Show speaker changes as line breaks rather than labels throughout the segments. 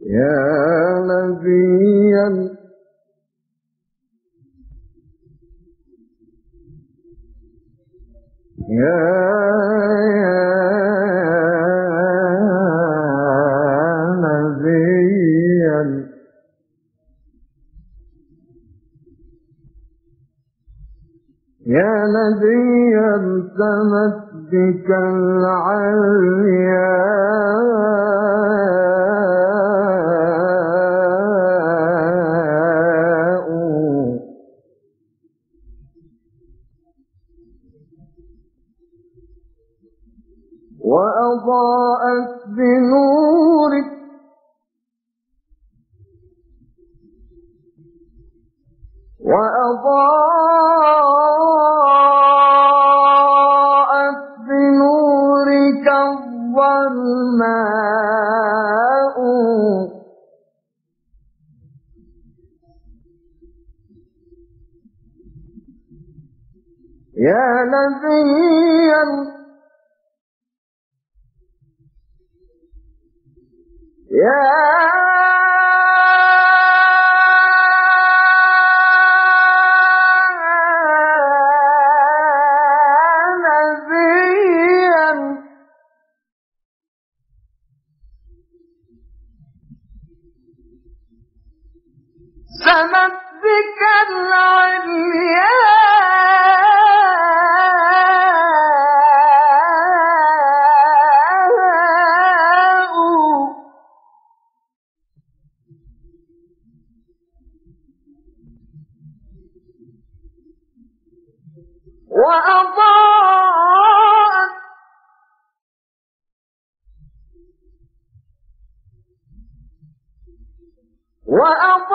يا نبيا. يا يا نبي التمت بك العلياء وأضاءت بنورك. وأضاءت بنورك الظلماء. يا نبيا يا نبيا. وأضاءت وأضاءت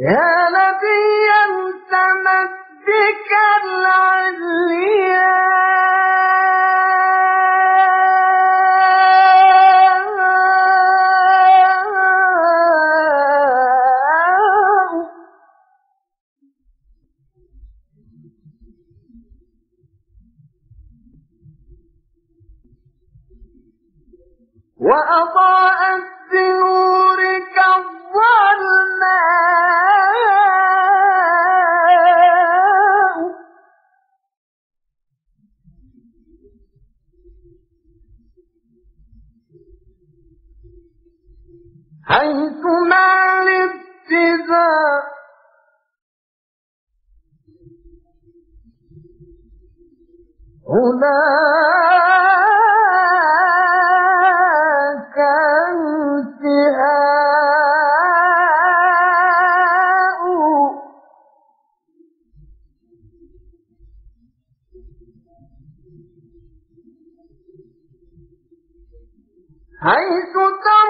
يا نبي التمت بك العلياء. وأضاءت حيث ما الابتداء هناك انتهاء. حيث الأنبياء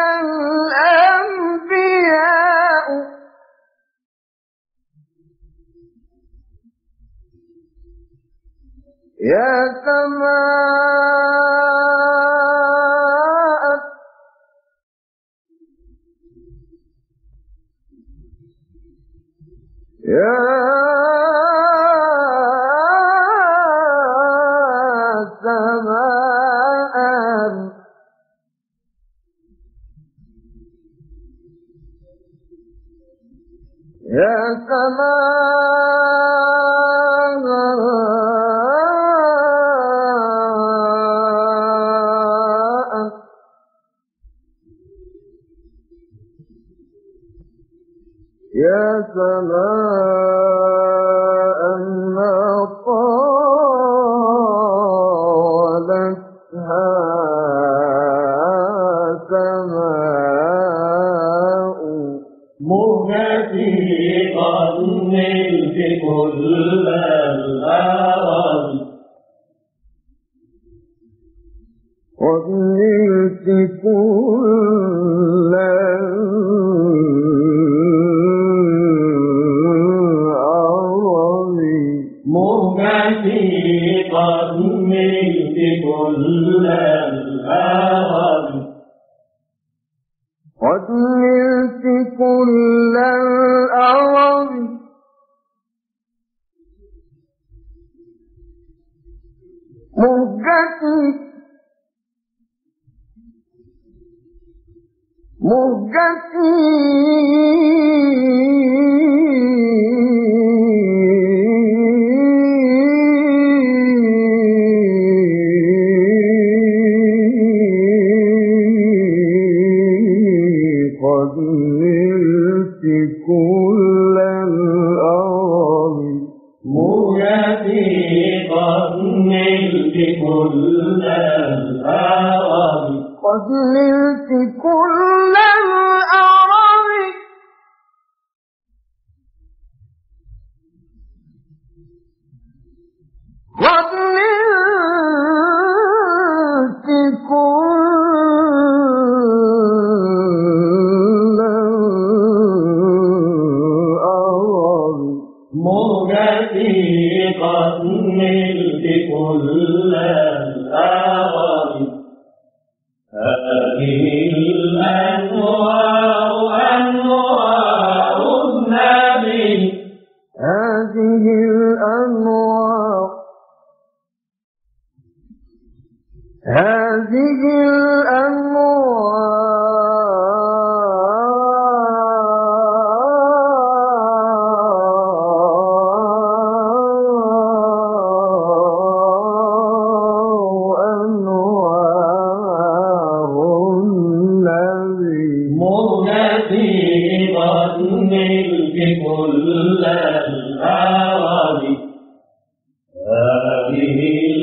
يا سماء. يا سماء. يا سماء. يا سماء ما طالتها
سماء كل الأرض.
قد وبنلت كل الأرض
مرتفقا نلت كل الأراضي
قد نلت كل الأراضي مهجتي مهجتي. الأراضي
مرتفقا نلت كل الأراضي
قد نلت كل الأراضي قد
مرتفقا نلت كل الأراضي هذه الأنوار أنوار النبي.
هذه الأنوار. هذه الأنوار.
نلت كل الأراضي هذه